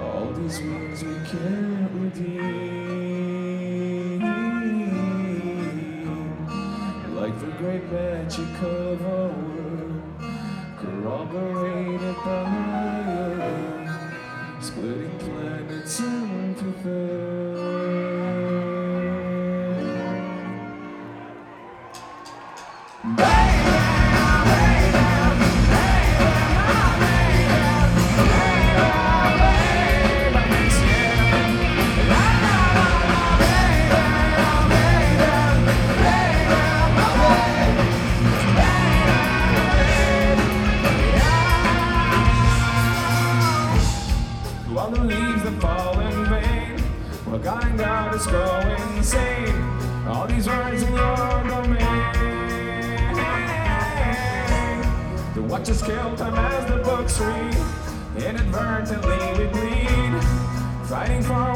All these wounds we can't redeem. Magic of our world, corroborated by splitting planets into thirds. Going out is go insane All these words in your domain. The watches kill time as the books read. Inadvertently we bleed. Fighting for